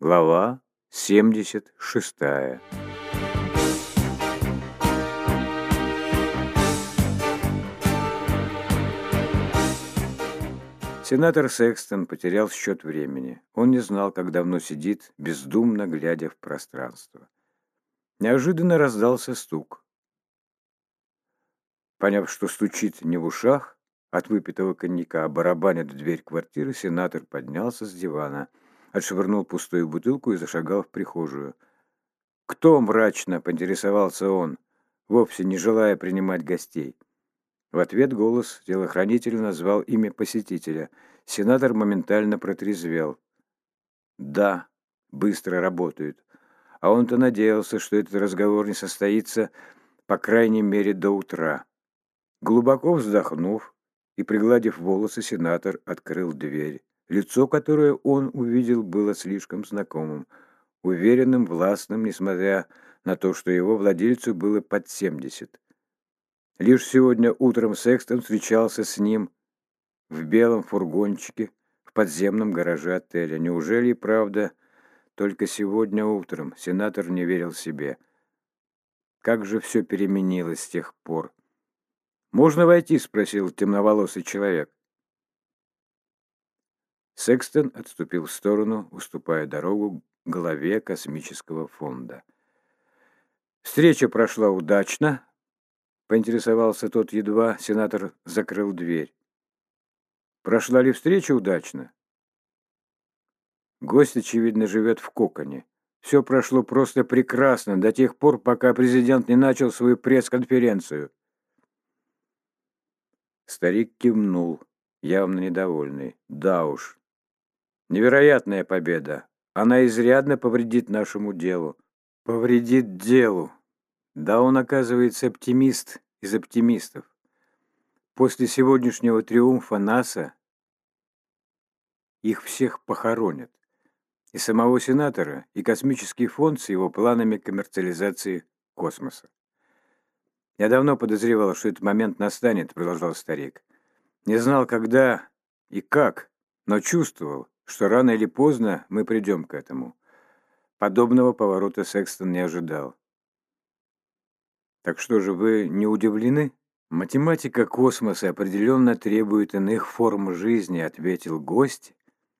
Глава 76. Сенатор Секстон потерял счет времени. Он не знал, как давно сидит, бездумно глядя в пространство. Неожиданно раздался стук. Поняв, что стучит не в ушах, от выпитого коньяка, барабанит в дверь квартиры, сенатор поднялся с дивана, отшвырнул пустую бутылку и зашагал в прихожую. «Кто мрачно?» — поинтересовался он, вовсе не желая принимать гостей. В ответ голос телохранителя назвал имя посетителя. Сенатор моментально протрезвел. «Да, быстро работают. А он-то надеялся, что этот разговор не состоится, по крайней мере, до утра». Глубоко вздохнув и пригладив волосы, сенатор открыл дверь. Лицо, которое он увидел, было слишком знакомым, уверенным, властным, несмотря на то, что его владельцу было под семьдесят. Лишь сегодня утром Секстон встречался с ним в белом фургончике в подземном гараже отеля. Неужели и правда только сегодня утром сенатор не верил себе? Как же все переменилось с тех пор? «Можно войти?» — спросил темноволосый человек. Секстон отступил в сторону, уступая дорогу главе космического фонда. Встреча прошла удачно, Поинтересовался тот едва, сенатор закрыл дверь. Прошла ли встреча удачно? Гость, очевидно, живет в коконе. Все прошло просто прекрасно до тех пор, пока президент не начал свою пресс-конференцию. Старик кивнул, явно недовольный. Да уж. Невероятная победа. Она изрядно повредит нашему делу. Повредит делу. Да, он, оказывается, оптимист из оптимистов. После сегодняшнего триумфа НАСА их всех похоронят. И самого сенатора, и космический фонд с его планами коммерциализации космоса. «Я давно подозревал, что этот момент настанет», — продолжал старик. «Не знал, когда и как, но чувствовал, что рано или поздно мы придем к этому». Подобного поворота Секстон не ожидал. Так что же, вы не удивлены? Математика космоса определенно требует иных форм жизни, ответил гость,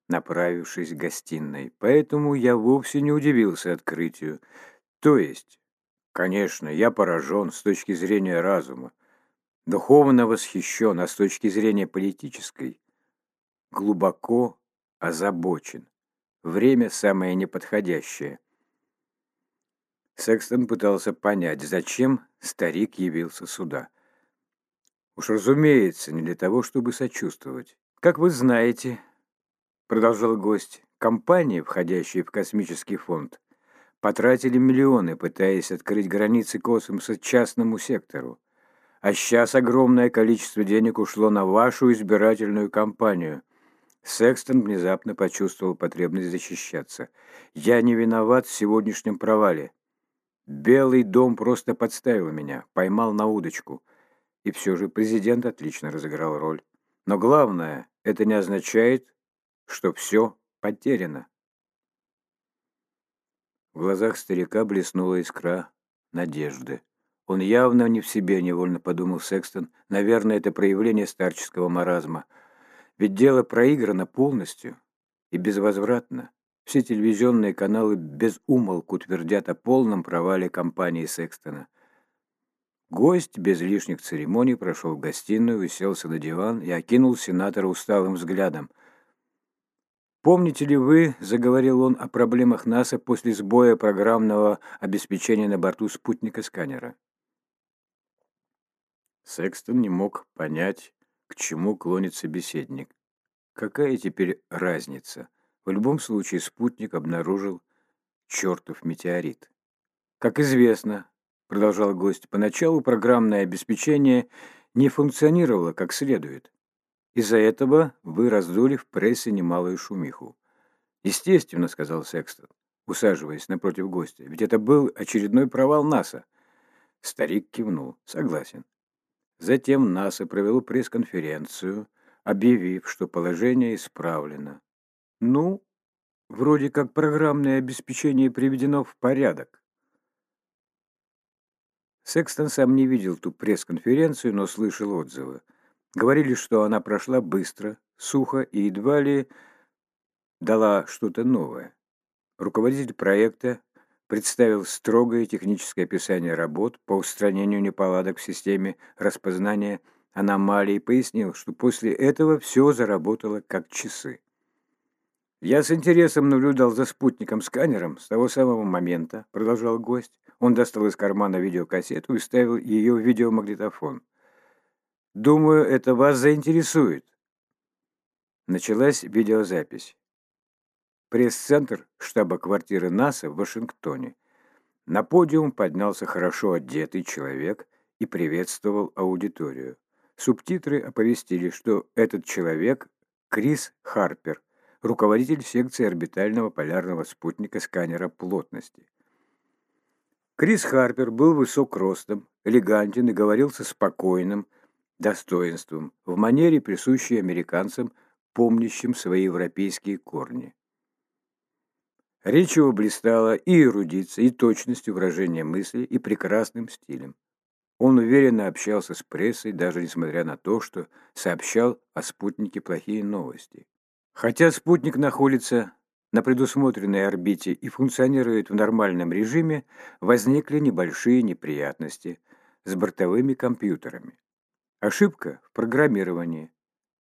направившись к гостиной. Поэтому я вовсе не удивился открытию. То есть, конечно, я поражен с точки зрения разума, духовно восхищен, а с точки зрения политической глубоко озабочен. Время самое неподходящее. Секстон пытался понять, зачем старик явился сюда. Уж разумеется, не для того, чтобы сочувствовать. Как вы знаете, продолжал гость, компании, входящие в космический фонд, потратили миллионы, пытаясь открыть границы космоса частному сектору. А сейчас огромное количество денег ушло на вашу избирательную кампанию. Секстон внезапно почувствовал потребность защищаться. «Я не виноват в сегодняшнем провале. Белый дом просто подставил меня, поймал на удочку. И все же президент отлично разыграл роль. Но главное, это не означает, что все потеряно. В глазах старика блеснула искра надежды. Он явно не в себе, невольно подумал Секстон. Наверное, это проявление старческого маразма. Ведь дело проиграно полностью и безвозвратно. Все телевизионные каналы без умолку твердят о полном провале кампании Секстона. Гость без лишних церемоний прошел в гостиную, уселся на диван и окинул сенатора усталым взглядом. «Помните ли вы, — заговорил он, — о проблемах НАСА после сбоя программного обеспечения на борту спутника-сканера?» Секстон не мог понять, к чему клонит собеседник. Какая теперь разница? В любом случае спутник обнаружил чертов метеорит. Как известно, продолжал гость, поначалу программное обеспечение не функционировало как следует. Из-за этого вы раздули в прессе немалую шумиху. Естественно, сказал Секстон, усаживаясь напротив гостя, ведь это был очередной провал НАСА. Старик кивнул. Согласен. Затем НАСА провело пресс-конференцию, объявив, что положение исправлено. Ну, Вроде как программное обеспечение приведено в порядок. Секстон сам не видел ту пресс-конференцию, но слышал отзывы. Говорили, что она прошла быстро, сухо и едва ли дала что-то новое. Руководитель проекта представил строгое техническое описание работ по устранению неполадок в системе распознания аномалий и пояснил, что после этого все заработало как часы. «Я с интересом наблюдал за спутником-сканером с того самого момента», — продолжал гость. Он достал из кармана видеокассету и ставил ее в видеомагнитофон. «Думаю, это вас заинтересует». Началась видеозапись. Пресс-центр штаба-квартиры НАСА в Вашингтоне. На подиум поднялся хорошо одетый человек и приветствовал аудиторию. Субтитры оповестили, что этот человек – Крис Харпер, руководитель секции орбитального полярного спутника сканера плотности. Крис Харпер был высок ростом, элегантен и говорил со спокойным достоинством, в манере, присущей американцам, помнящим свои европейские корни. Речь его блистала и эрудицией, и точностью выражения мысли, и прекрасным стилем. Он уверенно общался с прессой, даже несмотря на то, что сообщал о спутнике плохие новости. Хотя спутник находится на предусмотренной орбите и функционирует в нормальном режиме, возникли небольшие неприятности с бортовыми компьютерами. Ошибка в программировании,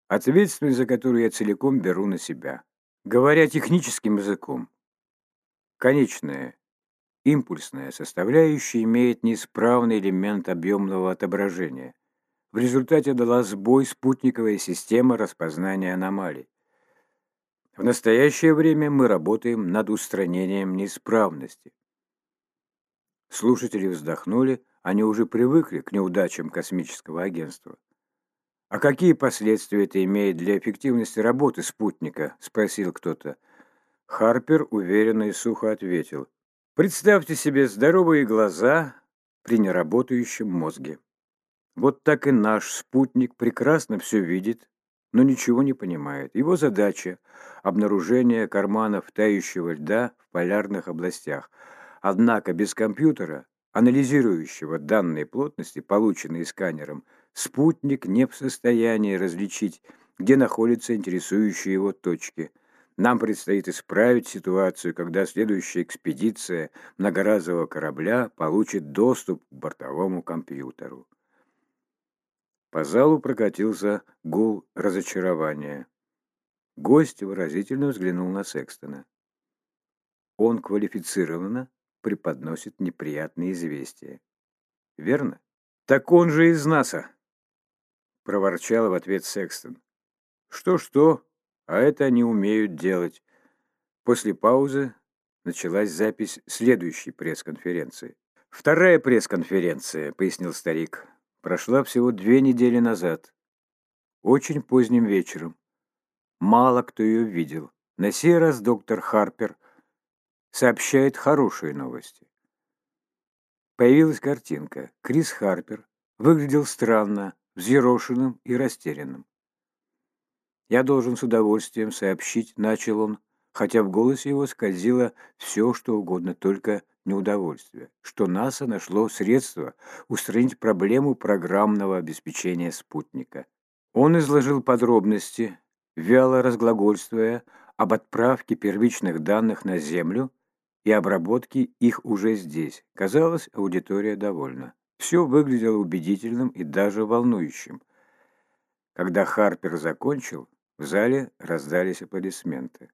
ответственность за которую я целиком беру на себя. Говоря техническим языком, конечная импульсная составляющая имеет неисправный элемент объемного отображения. В результате дала сбой спутниковая система распознания аномалий. В настоящее время мы работаем над устранением неисправности. Слушатели вздохнули, они уже привыкли к неудачам космического агентства. «А какие последствия это имеет для эффективности работы спутника?» – спросил кто-то. Харпер уверенно и сухо ответил. «Представьте себе здоровые глаза при неработающем мозге. Вот так и наш спутник прекрасно все видит, но ничего не понимает. Его задача – обнаружение карманов тающего льда в полярных областях. Однако без компьютера, анализирующего данные плотности, полученные сканером, спутник не в состоянии различить, где находятся интересующие его точки. Нам предстоит исправить ситуацию, когда следующая экспедиция многоразового корабля получит доступ к бортовому компьютеру. По залу прокатился гул разочарования. Гость выразительно взглянул на Секстона. Он квалифицированно преподносит неприятные известия. Верно? Так он же из НАСА, проворчал в ответ Секстон. Что-что, а это они умеют делать. После паузы началась запись следующей пресс-конференции. «Вторая пресс-конференция», — пояснил старик прошла всего две недели назад, очень поздним вечером. Мало кто ее видел. На сей раз доктор Харпер сообщает хорошие новости. Появилась картинка. Крис Харпер выглядел странно, взъерошенным и растерянным. «Я должен с удовольствием сообщить», — начал он, хотя в голосе его скользило все, что угодно, только неудовольствие, что НАСА нашло средства устранить проблему программного обеспечения спутника. Он изложил подробности, вяло разглагольствуя об отправке первичных данных на Землю и обработке их уже здесь. Казалось, аудитория довольна. Все выглядело убедительным и даже волнующим. Когда Харпер закончил, в зале раздались аплодисменты.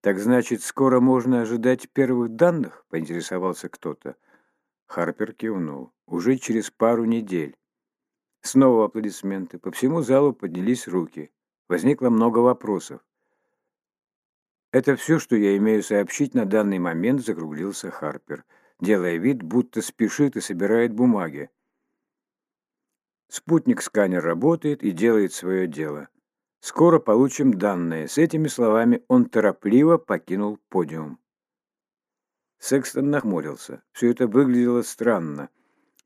«Так значит, скоро можно ожидать первых данных?» – поинтересовался кто-то. Харпер кивнул. «Уже через пару недель». Снова аплодисменты. По всему залу поднялись руки. Возникло много вопросов. «Это все, что я имею сообщить на данный момент», – закруглился Харпер, делая вид, будто спешит и собирает бумаги. Спутник-сканер работает и делает свое дело. Скоро получим данные. С этими словами он торопливо покинул подиум. Секстон нахмурился. Все это выглядело странно.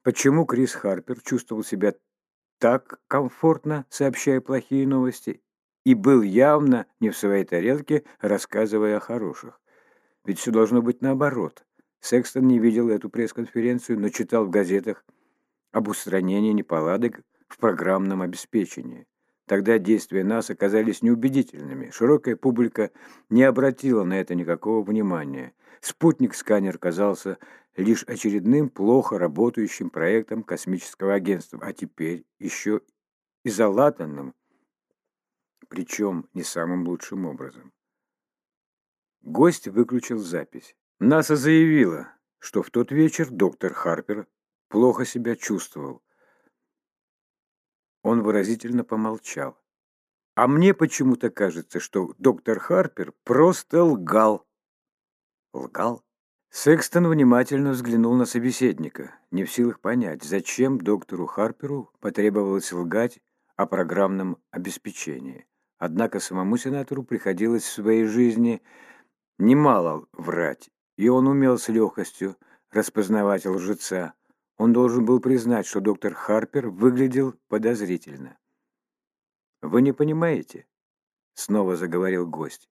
Почему Крис Харпер чувствовал себя так комфортно, сообщая плохие новости, и был явно не в своей тарелке, рассказывая о хороших. Ведь все должно быть наоборот. Секстон не видел эту пресс-конференцию, но читал в газетах об устранении неполадок в программном обеспечении. Тогда действия нас оказались неубедительными. Широкая публика не обратила на это никакого внимания. Спутник-сканер казался лишь очередным плохо работающим проектом космического агентства, а теперь еще и залатанным, причем не самым лучшим образом. Гость выключил запись. НАСА заявила, что в тот вечер доктор Харпер плохо себя чувствовал. Он выразительно помолчал. А мне почему-то кажется, что доктор Харпер просто лгал. Лгал? Секстон внимательно взглянул на собеседника, не в силах понять, зачем доктору Харперу потребовалось лгать о программном обеспечении. Однако самому сенатору приходилось в своей жизни немало врать, и он умел с легкостью распознавать лжеца. Он должен был признать, что доктор Харпер выглядел подозрительно. «Вы не понимаете?» — снова заговорил гость.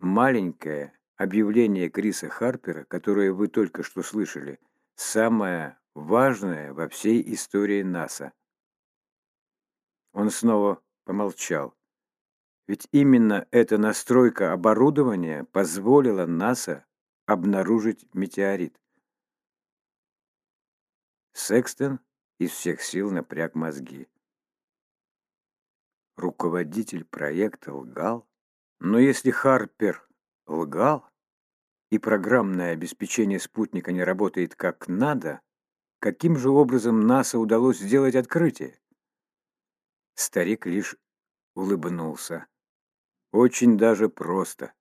«Маленькое объявление Криса Харпера, которое вы только что слышали, самое важное во всей истории НАСА». Он снова помолчал. Ведь именно эта настройка оборудования позволила НАСА обнаружить метеорит. Секстон из всех сил напряг мозги. Руководитель проекта лгал, но если Харпер лгал, и программное обеспечение спутника не работает как надо, каким же образом НАСА удалось сделать открытие? Старик лишь улыбнулся. Очень даже просто.